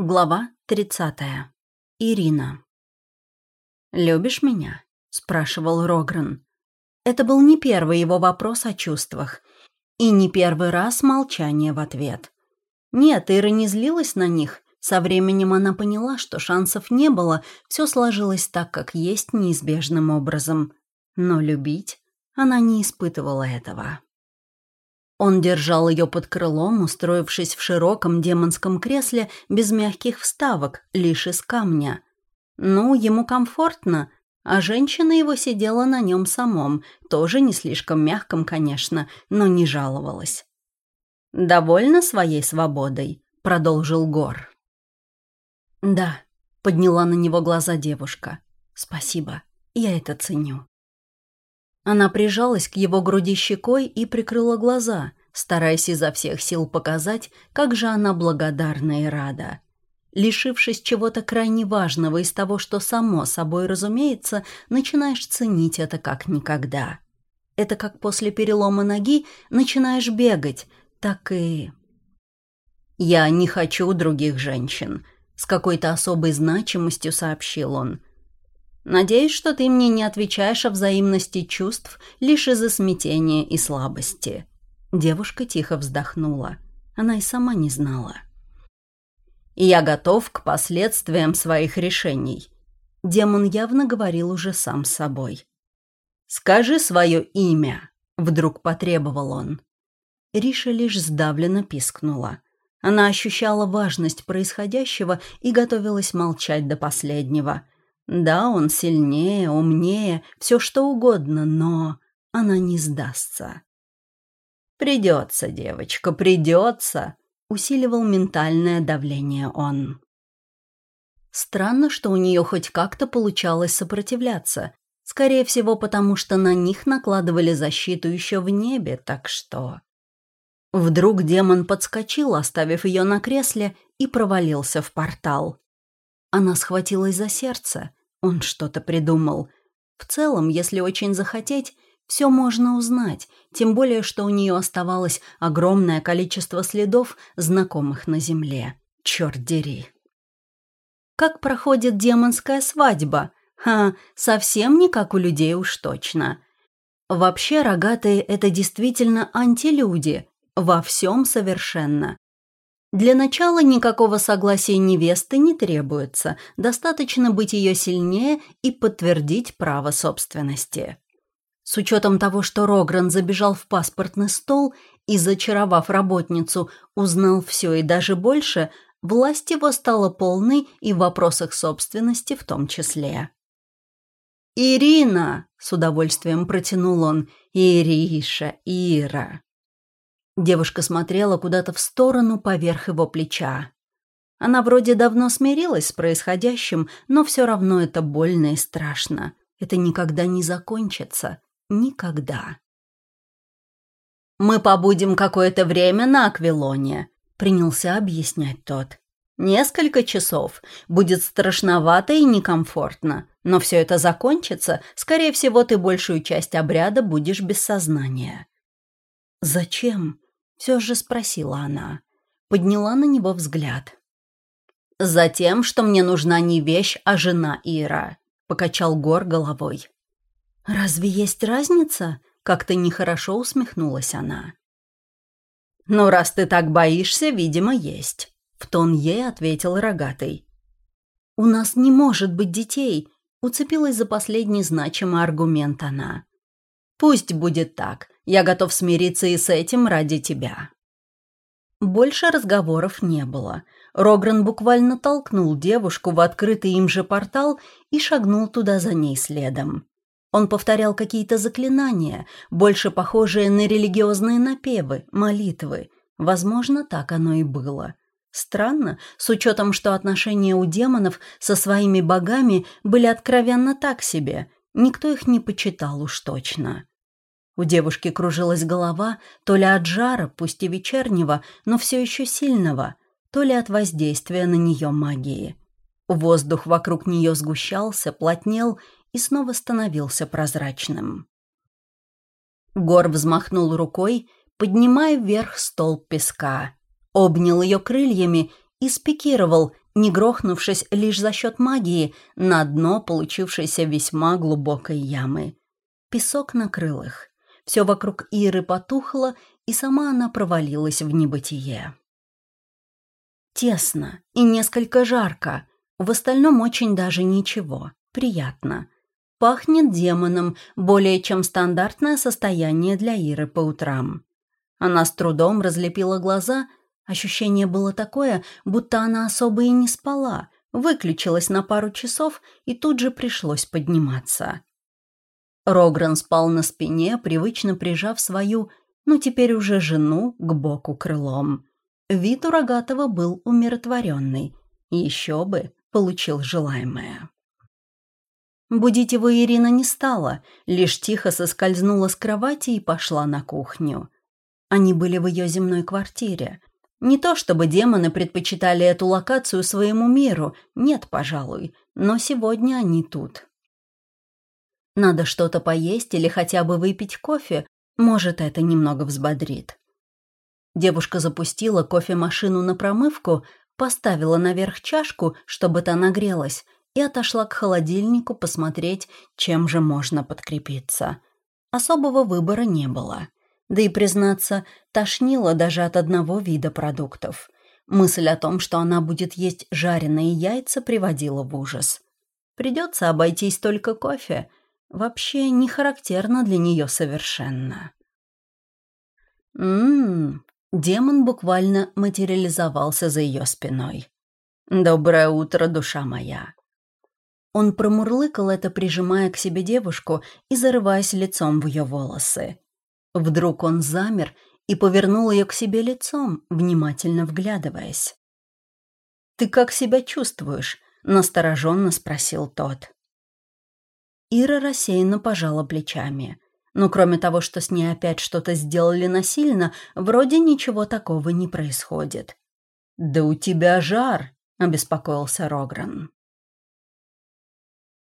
Глава 30. Ирина. «Любишь меня?» — спрашивал Рогран. Это был не первый его вопрос о чувствах. И не первый раз молчание в ответ. Нет, Ира не злилась на них. Со временем она поняла, что шансов не было, все сложилось так, как есть неизбежным образом. Но любить она не испытывала этого. Он держал ее под крылом, устроившись в широком демонском кресле без мягких вставок, лишь из камня. Ну, ему комфортно, а женщина его сидела на нем самом, тоже не слишком мягком, конечно, но не жаловалась. «Довольна своей свободой?» — продолжил Гор. «Да», — подняла на него глаза девушка. «Спасибо, я это ценю». Она прижалась к его груди щекой и прикрыла глаза, стараясь изо всех сил показать, как же она благодарна и рада. Лишившись чего-то крайне важного из того, что само собой разумеется, начинаешь ценить это как никогда. Это как после перелома ноги начинаешь бегать, так и... «Я не хочу других женщин», — с какой-то особой значимостью сообщил он. Надеюсь, что ты мне не отвечаешь о взаимности чувств лишь из-за смятения и слабости». Девушка тихо вздохнула. Она и сама не знала. «Я готов к последствиям своих решений». Демон явно говорил уже сам с собой. «Скажи свое имя», — вдруг потребовал он. Риша лишь сдавленно пискнула. Она ощущала важность происходящего и готовилась молчать до последнего — да, он сильнее, умнее, все что угодно, но она не сдастся. «Придется, девочка, придется», — усиливал ментальное давление он. Странно, что у нее хоть как-то получалось сопротивляться. Скорее всего, потому что на них накладывали защиту еще в небе, так что... Вдруг демон подскочил, оставив ее на кресле, и провалился в портал. Она схватилась за сердце. Он что-то придумал. В целом, если очень захотеть, все можно узнать, тем более, что у нее оставалось огромное количество следов, знакомых на Земле. Черт дери. Как проходит демонская свадьба? Ха, совсем не как у людей уж точно. Вообще, рогатые — это действительно антилюди. Во всем совершенно. Для начала никакого согласия невесты не требуется, достаточно быть ее сильнее и подтвердить право собственности. С учетом того, что Рогран забежал в паспортный стол и, зачаровав работницу, узнал все и даже больше, власть его стала полной и в вопросах собственности в том числе. «Ирина!» — с удовольствием протянул он. «Ириша, Ира!» Девушка смотрела куда-то в сторону поверх его плеча. Она вроде давно смирилась с происходящим, но все равно это больно и страшно. Это никогда не закончится. Никогда. «Мы побудем какое-то время на Аквилоне», — принялся объяснять тот. «Несколько часов. Будет страшновато и некомфортно. Но все это закончится. Скорее всего, ты большую часть обряда будешь без сознания». «Зачем?» Все же спросила она. Подняла на него взгляд. «Затем, что мне нужна не вещь, а жена Ира», — покачал Гор головой. «Разве есть разница?» — как-то нехорошо усмехнулась она. «Ну, раз ты так боишься, видимо, есть», — в тон ей ответил рогатый. «У нас не может быть детей», — уцепилась за последний значимый аргумент она. «Пусть будет так. Я готов смириться и с этим ради тебя». Больше разговоров не было. Рогран буквально толкнул девушку в открытый им же портал и шагнул туда за ней следом. Он повторял какие-то заклинания, больше похожие на религиозные напевы, молитвы. Возможно, так оно и было. Странно, с учетом, что отношения у демонов со своими богами были откровенно так себе. Никто их не почитал уж точно. У девушки кружилась голова то ли от жара, пусть и вечернего, но все еще сильного, то ли от воздействия на нее магии. Воздух вокруг нее сгущался, плотнел и снова становился прозрачным. Гор взмахнул рукой, поднимая вверх столб песка, обнял ее крыльями и спикировал, не грохнувшись лишь за счет магии на дно получившейся весьма глубокой ямы. Песок накрыл их. Все вокруг Иры потухло, и сама она провалилась в небытие. Тесно и несколько жарко, в остальном очень даже ничего, приятно. Пахнет демоном, более чем стандартное состояние для Иры по утрам. Она с трудом разлепила глаза, ощущение было такое, будто она особо и не спала, выключилась на пару часов и тут же пришлось подниматься. Рогран спал на спине, привычно прижав свою, ну теперь уже жену, к боку крылом. Вид у Рогатого был умиротворенный. Еще бы, получил желаемое. Будить его Ирина не стала, лишь тихо соскользнула с кровати и пошла на кухню. Они были в ее земной квартире. Не то чтобы демоны предпочитали эту локацию своему миру, нет, пожалуй, но сегодня они тут. Надо что-то поесть или хотя бы выпить кофе, может, это немного взбодрит. Девушка запустила кофемашину на промывку, поставила наверх чашку, чтобы та нагрелась, и отошла к холодильнику посмотреть, чем же можно подкрепиться. Особого выбора не было. Да и, признаться, тошнило даже от одного вида продуктов. Мысль о том, что она будет есть жареные яйца, приводила в ужас. Придется обойтись только кофе, вообще не характерно для нее совершенно. Ммм, демон буквально материализовался за ее спиной. «Доброе утро, душа моя!» Он промурлыкал это, прижимая к себе девушку и зарываясь лицом в ее волосы. Вдруг он замер и повернул ее к себе лицом, внимательно вглядываясь. «Ты как себя чувствуешь?» — настороженно спросил тот. Ира рассеянно пожала плечами. Но кроме того, что с ней опять что-то сделали насильно, вроде ничего такого не происходит. «Да у тебя жар», — обеспокоился Рогран.